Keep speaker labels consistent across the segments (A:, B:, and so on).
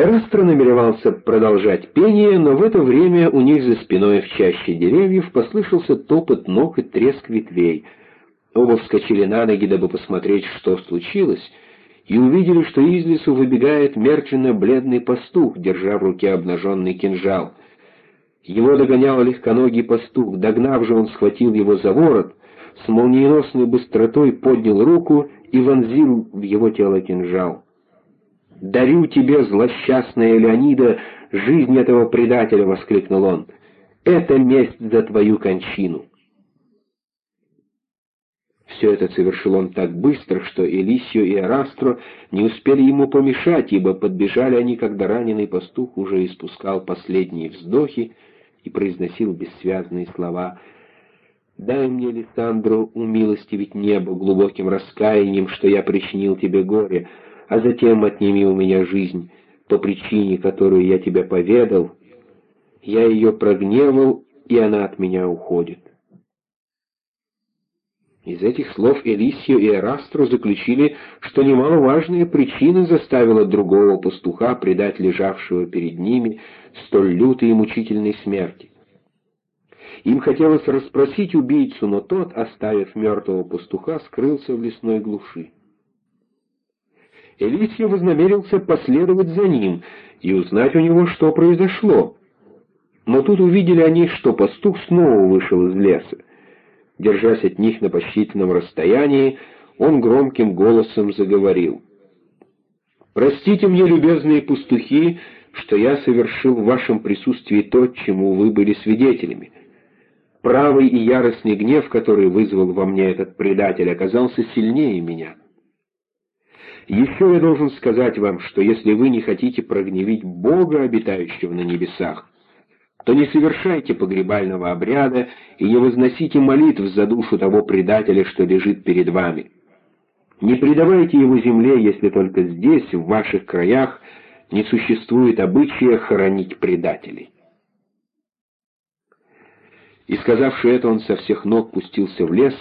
A: Эрастро намеревался продолжать пение, но в это время у них за спиной в чаще деревьев послышался топот ног и треск ветвей. Оба вскочили на ноги, дабы посмотреть, что случилось, и увидели, что из лесу выбегает мертвенно-бледный пастух, держа в руке обнаженный кинжал. Его догонял легконогий пастух, догнав же он схватил его за ворот, с молниеносной быстротой поднял руку и вонзил в его тело кинжал. «Дарю тебе, злосчастная Леонида, жизнь этого предателя!» — воскликнул он. «Это месть за твою кончину!» Все это совершил он так быстро, что Элисио и Арастро не успели ему помешать, ибо подбежали они, когда раненый пастух уже испускал последние вздохи и произносил бессвязные слова «Дай мне, Лиссандро, умилостивить небо глубоким раскаянием, что я причинил тебе горе, а затем отними у меня жизнь по причине, которую я тебе поведал. Я ее прогневал, и она от меня уходит». Из этих слов Элисио и Эрастро заключили, что немаловажная причина заставила другого пастуха предать лежавшего перед ними столь лютой и мучительной смерти. Им хотелось расспросить убийцу, но тот, оставив мертвого пастуха, скрылся в лесной глуши. Элисио вознамерился последовать за ним и узнать у него, что произошло. Но тут увидели они, что пастух снова вышел из леса. Держась от них на почтительном расстоянии, он громким голосом заговорил. «Простите мне, любезные пастухи, что я совершил в вашем присутствии то, чему вы были свидетелями. Правый и яростный гнев, который вызвал во мне этот предатель, оказался сильнее меня. Еще я должен сказать вам, что если вы не хотите прогневить Бога, обитающего на небесах, то не совершайте погребального обряда и не возносите молитв за душу того предателя, что лежит перед вами. Не предавайте его земле, если только здесь, в ваших краях, не существует обычая хоронить предателей. И сказавши это, он со всех ног пустился в лес,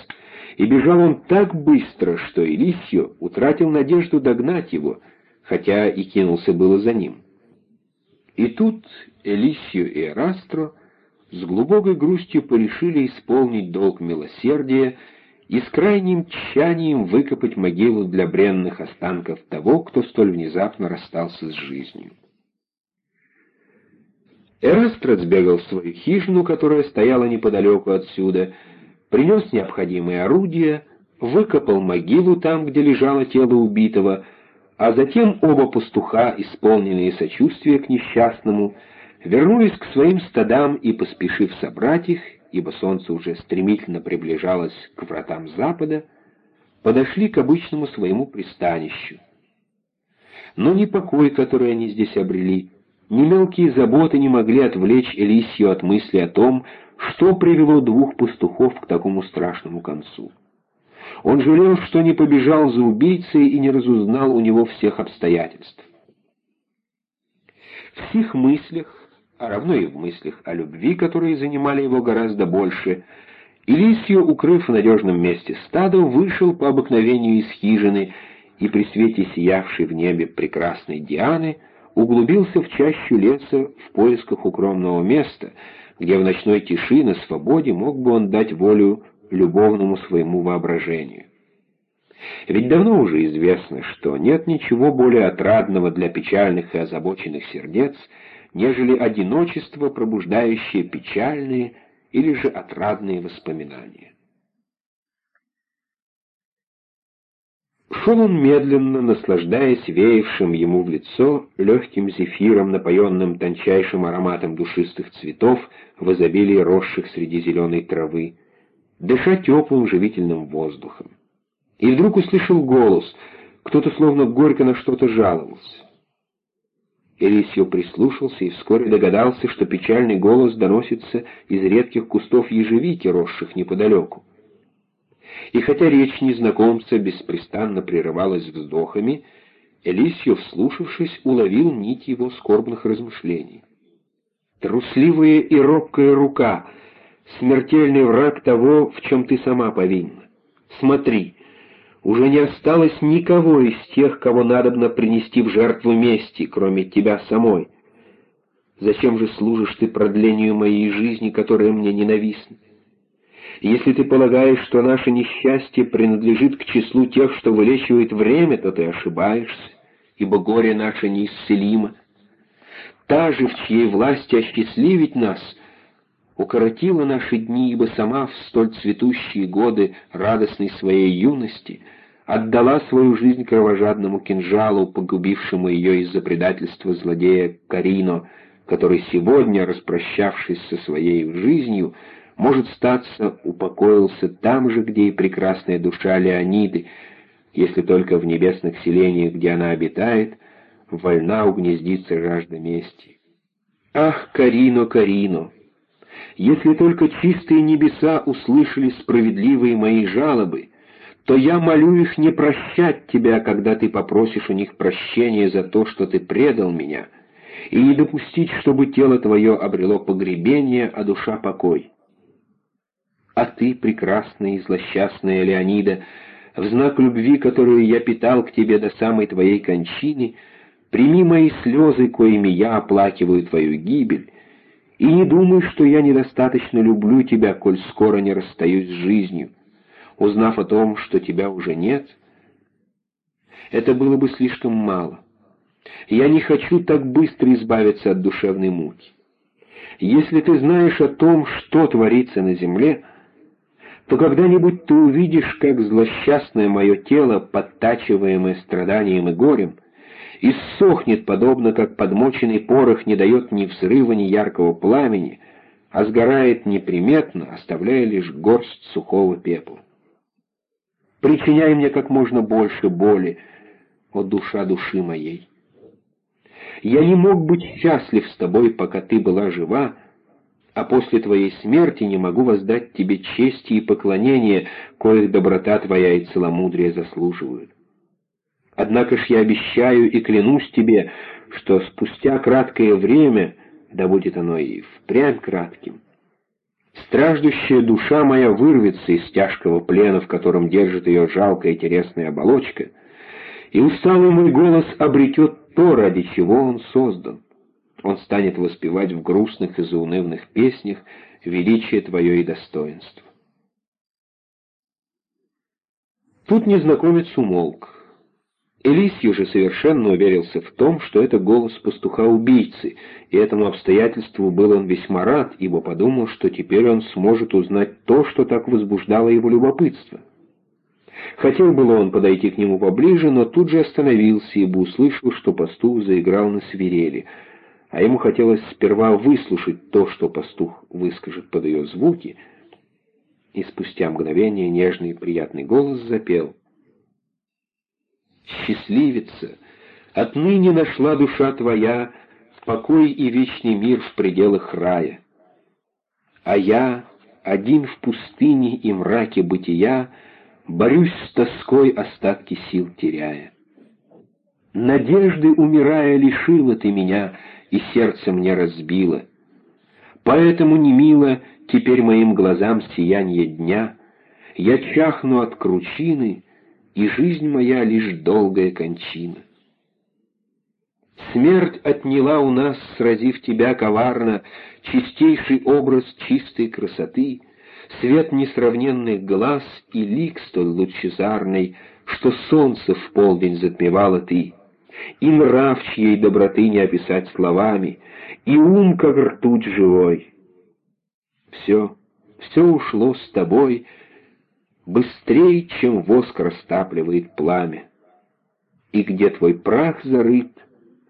A: и бежал он так быстро, что Элисио утратил надежду догнать его, хотя и кинулся было за ним. И тут Элисио и Эрастро с глубокой грустью порешили исполнить долг милосердия и с крайним тщанием выкопать могилу для бренных останков того, кто столь внезапно расстался с жизнью. Эрастро сбегал в свою хижину, которая стояла неподалеку отсюда, принес необходимые орудия, выкопал могилу там, где лежало тело убитого, а затем оба пастуха, исполненные сочувствия к несчастному, вернулись к своим стадам и, поспешив собрать их, ибо солнце уже стремительно приближалось к вратам запада, подошли к обычному своему пристанищу. Но ни покой, который они здесь обрели, ни мелкие заботы не могли отвлечь Элисию от мысли о том, что привело двух пастухов к такому страшному концу. Он жалел, что не побежал за убийцей и не разузнал у него всех обстоятельств. В сих мыслях, а равно и в мыслях о любви, которые занимали его гораздо больше, Илисио, укрыв в надежном месте стадо, вышел по обыкновению из хижины и при свете сиявшей в небе прекрасной Дианы углубился в чащу леса в поисках укромного места, где в ночной тиши на свободе мог бы он дать волю любовному своему воображению. Ведь давно уже известно, что нет ничего более отрадного для печальных и озабоченных сердец, нежели одиночество, пробуждающее печальные или же отрадные воспоминания. Шел он медленно, наслаждаясь веявшим ему в лицо легким зефиром, напоенным тончайшим ароматом душистых цветов в изобилии росших среди зеленой травы, дыша теплым живительным воздухом. И вдруг услышал голос, кто-то словно горько на что-то жаловался. Элисио прислушался и вскоре догадался, что печальный голос доносится из редких кустов ежевики, росших неподалеку. И хотя речь незнакомца беспрестанно прерывалась вздохами, Элисио, вслушавшись, уловил нить его скорбных размышлений. Трусливая и робкая рука — смертельный враг того, в чем ты сама повинна. Смотри, Уже не осталось никого из тех, кого надобно принести в жертву мести, кроме тебя самой. Зачем же служишь ты продлению моей жизни, которая мне ненавистна? Если ты полагаешь, что наше несчастье принадлежит к числу тех, что вылечивает время, то ты ошибаешься, ибо горе наше неисцелимо. Та же, в чьей власти осчастливить нас, укоротила наши дни, ибо сама в столь цветущие годы радостной своей юности отдала свою жизнь кровожадному кинжалу, погубившему ее из-за предательства злодея Карино, который сегодня, распрощавшись со своей жизнью, может статься, упокоился там же, где и прекрасная душа Леониды, если только в небесных селениях, где она обитает, вольна угнездиться жажда мести. Ах, Карино, Карино! Если только чистые небеса услышали справедливые мои жалобы, то я молю их не прощать тебя, когда ты попросишь у них прощения за то, что ты предал меня, и не допустить, чтобы тело твое обрело погребение, а душа покой. А ты, прекрасная и злосчастная Леонида, в знак любви, которую я питал к тебе до самой твоей кончины, прими мои слезы, коими я оплакиваю твою гибель, и не думай, что я недостаточно люблю тебя, коль скоро не расстаюсь с жизнью. Узнав о том, что тебя уже нет, это было бы слишком мало. Я не хочу так быстро избавиться от душевной муки. Если ты знаешь о том, что творится на земле, то когда-нибудь ты увидишь, как злосчастное мое тело, подтачиваемое страданием и горем, иссохнет, подобно как подмоченный порох не дает ни взрыва, ни яркого пламени, а сгорает неприметно, оставляя лишь горсть сухого пепла. Причиняй мне как можно больше боли, о душа души моей. Я не мог быть счастлив с тобой, пока ты была жива, а после твоей смерти не могу воздать тебе чести и поклонения, коих доброта твоя и целомудрие заслуживают. Однако ж я обещаю и клянусь тебе, что спустя краткое время, да будет оно и впрямь кратким, страждущая душа моя вырвется из тяжкого плена, в котором держит ее жалкая телесная оболочка, и усталый мой голос обретет то, ради чего он создан он станет воспевать в грустных и заунывных песнях величие твое и достоинство. Тут незнакомец умолк. Элисью же совершенно уверился в том, что это голос пастуха-убийцы, и этому обстоятельству был он весьма рад, ибо подумал, что теперь он сможет узнать то, что так возбуждало его любопытство. Хотел было он подойти к нему поближе, но тут же остановился, ибо услышал, что пастух заиграл на свирели — а ему хотелось сперва выслушать то, что пастух выскажет под ее звуки, и спустя мгновение нежный и приятный голос запел. «Счастливица, отныне нашла душа твоя покой и вечный мир в пределах рая. А я, один в пустыне и мраке бытия, борюсь с тоской, остатки сил теряя. Надежды, умирая, лишила ты меня — и сердце мне разбило. Поэтому не мило теперь моим глазам сияние дня, я чахну от кручины, и жизнь моя лишь долгая кончина. Смерть отняла у нас, сразив тебя коварно, чистейший образ чистой красоты, свет несравненных глаз и лик столь лучезарный, что солнце в полдень затмевало ты и нрав чьей доброты не описать словами, и ум, как ртуть живой. Все, все ушло с тобой быстрее, чем воск растапливает пламя. И где твой прах зарыт,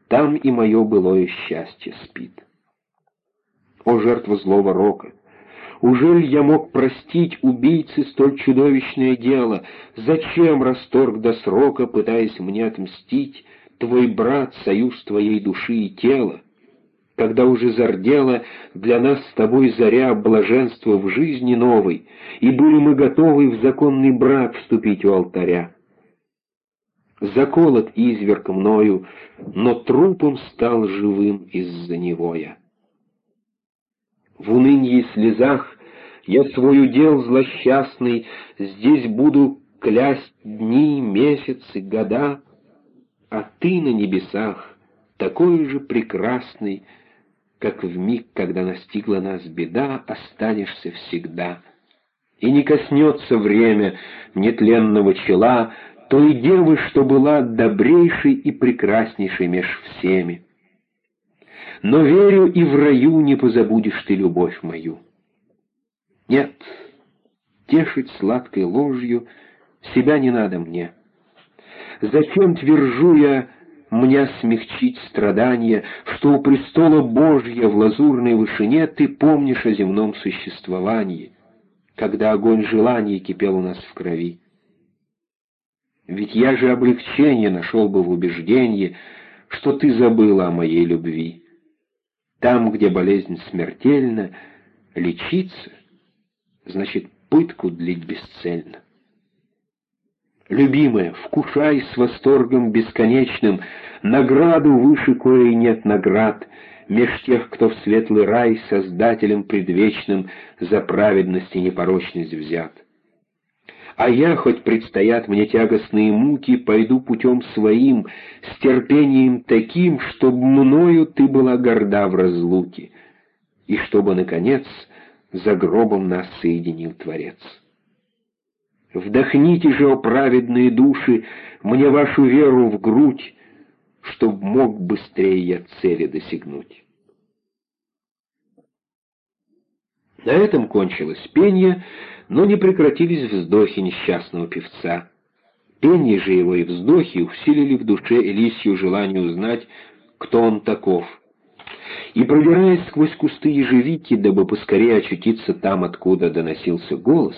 A: там и мое былое счастье спит. О, жертва злого рока! Ужель я мог простить убийце столь чудовищное дело? Зачем расторг до срока, пытаясь мне отмстить, твой брат, союз твоей души и тела, когда уже зардела для нас с тобой заря блаженства в жизни новой, и были мы готовы в законный брак вступить у алтаря. Заколот изверг мною, но трупом стал живым из-за него я. В унынье слезах я свой удел злосчастный здесь буду клясть дни, месяцы, года, а ты на небесах такой же прекрасный, как в миг, когда настигла нас беда, останешься всегда. И не коснется время нетленного чела той девы, что была добрейшей и прекраснейшей меж всеми. Но верю, и в раю не позабудешь ты любовь мою. Нет, тешить сладкой ложью себя не надо мне. Зачем твержу я, мне смягчить страдания, что у престола Божья в лазурной вышине ты помнишь о земном существовании, когда огонь желаний кипел у нас в крови. Ведь я же облегчение нашел бы в убеждении, что ты забыла о моей любви. Там, где болезнь смертельна, лечиться, значит, пытку длить бесцельно. Любимая, вкушай с восторгом бесконечным Награду выше коей нет наград, Меж тех, кто в светлый рай Создателем предвечным За праведность и непорочность взят. А я, хоть предстоят мне тягостные муки, Пойду путем своим, с терпением таким, Чтоб мною ты была горда в разлуке, И чтобы, наконец, за гробом нас соединил Творец. Вдохните же, о праведные души, мне вашу веру в грудь, чтоб мог быстрее я цели досягнуть. На этом кончилось пение, но не прекратились вздохи несчастного певца. Пение же его и вздохи усилили в душе Элисию желание узнать, кто он таков. И, продираясь сквозь кусты ежевики, дабы поскорее очутиться там, откуда доносился голос,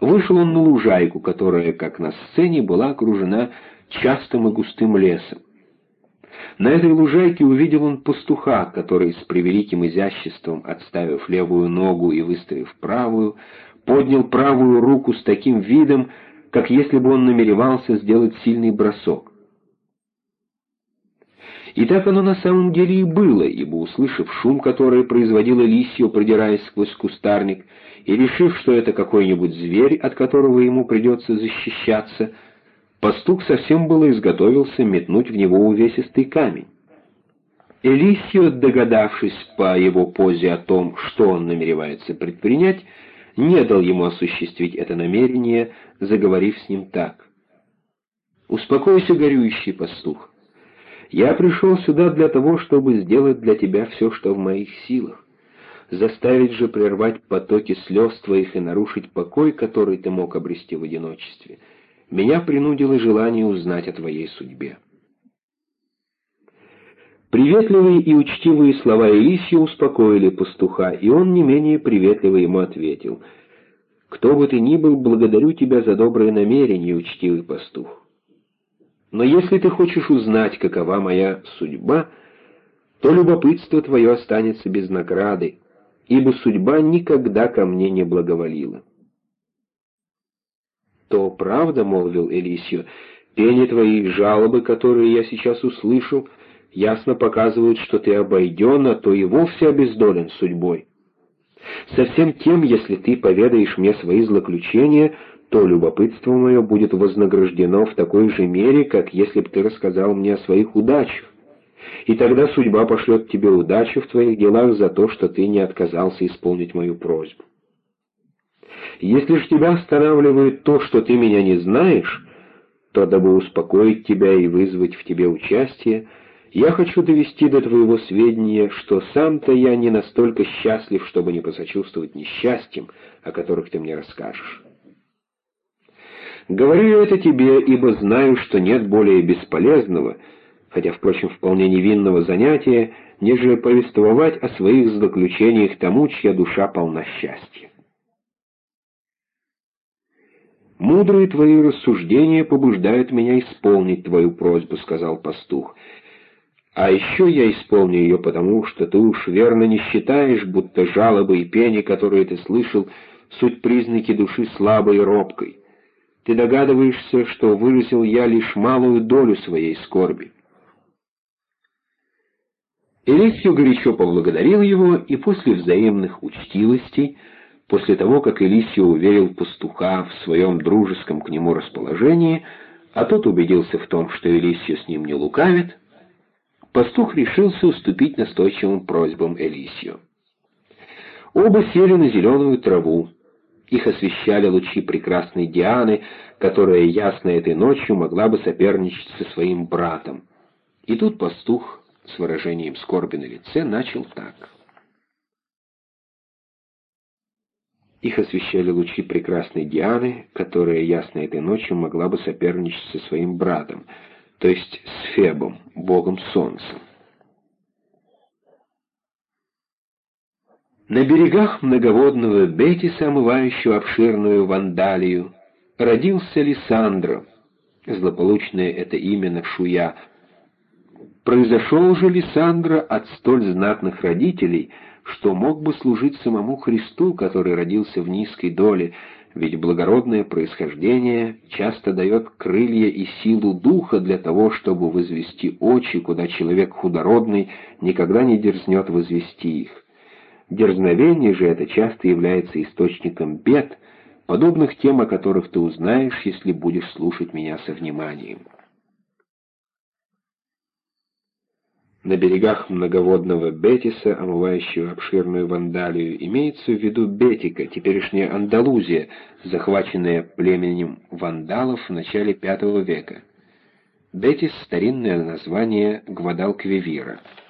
A: Вышел он на лужайку, которая, как на сцене, была окружена частым и густым лесом. На этой лужайке увидел он пастуха, который с превеликим изяществом, отставив левую ногу и выставив правую, поднял правую руку с таким видом, как если бы он намеревался сделать сильный бросок. И так оно на самом деле и было, ибо, услышав шум, который производило лисью, продираясь сквозь кустарник, и решив, что это какой-нибудь зверь, от которого ему придется защищаться, пастух совсем было изготовился метнуть в него увесистый камень. Элисио, догадавшись по его позе о том, что он намеревается предпринять, не дал ему осуществить это намерение, заговорив с ним так. «Успокойся, горюющий пастух. Я пришел сюда для того, чтобы сделать для тебя все, что в моих силах заставить же прервать потоки слез твоих и нарушить покой, который ты мог обрести в одиночестве. Меня принудило желание узнать о твоей судьбе. Приветливые и учтивые слова Элисия успокоили пастуха, и он не менее приветливо ему ответил. «Кто бы ты ни был, благодарю тебя за доброе намерение, учтивый пастух. Но если ты хочешь узнать, какова моя судьба, то любопытство твое останется без награды, ибо судьба никогда ко мне не благоволила. «То правда, — молвил Элисио, — пение твои жалобы, которые я сейчас услышал, ясно показывают, что ты обойден, а то и вовсе обездолен судьбой. Совсем тем, если ты поведаешь мне свои злоключения, то любопытство мое будет вознаграждено в такой же мере, как если бы ты рассказал мне о своих удачах и тогда судьба пошлет тебе удачу в твоих делах за то, что ты не отказался исполнить мою просьбу. Если же тебя останавливает то, что ты меня не знаешь, то, дабы успокоить тебя и вызвать в тебе участие, я хочу довести до твоего сведения, что сам-то я не настолько счастлив, чтобы не посочувствовать несчастьям, о которых ты мне расскажешь. Говорю это тебе, ибо знаю, что нет более бесполезного — хотя, впрочем, вполне невинного занятия, нежели повествовать о своих злоключениях тому, чья душа полна счастья. «Мудрые твои рассуждения побуждают меня исполнить твою просьбу», — сказал пастух. «А еще я исполню ее потому, что ты уж верно не считаешь, будто жалобы и пени, которые ты слышал, суть признаки души слабой и робкой. Ты догадываешься, что выразил я лишь малую долю своей скорби». Элисио горячо поблагодарил его и после взаимных учтивостей После того, как Элисио уверил пастуха в своем дружеском к нему расположении, а тот убедился в том, что Элисио с ним не лукавит, пастух решился уступить настойчивым просьбам Элисио. Оба сели на зеленую траву. Их освещали лучи прекрасной Дианы, которая ясно этой ночью могла бы соперничать со своим братом. И тут пастух с выражением скорби на лице начал так. Их освещали лучи прекрасной Дианы, которая ясно этой ночью могла бы соперничать со своим братом, то есть с Фебом, богом солнца. На берегах многоводного Бетиса, омывающего обширную Вандалию, родился Лиссандро, злополучное это имя Навшуя. Произошел же Лиссандро от столь знатных родителей, что мог бы служить самому Христу, который родился в низкой доле, ведь благородное происхождение часто дает крылья и силу духа для того, чтобы возвести очи, куда человек худородный никогда не дерзнет возвести их. Дерзновение же это часто является источником бед, подобных тем, о которых ты узнаешь, если будешь слушать меня со вниманием. На берегах многоводного Бетиса, омывающего обширную Вандалию, имеется в виду Бетика, теперешняя Андалузия, захваченная племенем вандалов в начале V века. Бетис — старинное название Гвадалквивира —